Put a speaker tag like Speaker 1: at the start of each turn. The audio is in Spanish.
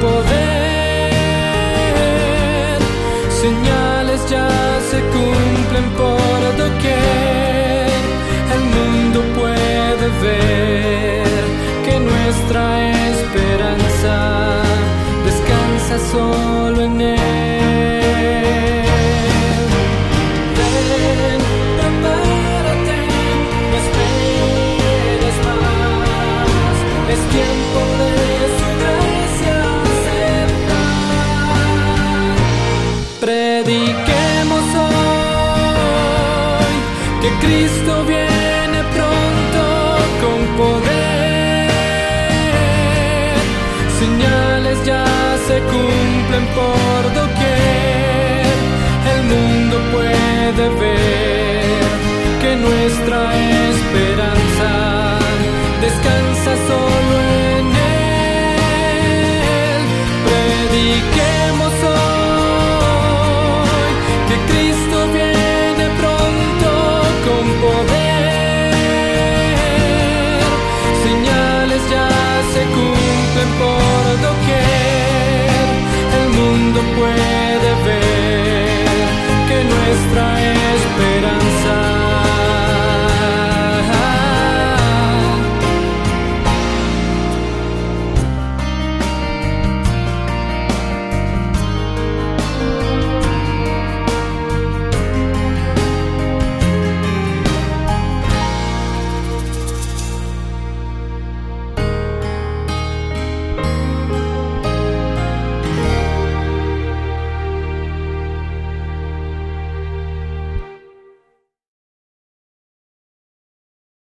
Speaker 1: poder. Señales ya se cumplen por doquier. El mundo puede ver que nuestra esperanza descansa solo en él. Cristo viene pronto con poder. Señales ya se cumplen por doquier. El mundo puede ver que nuestra esperanza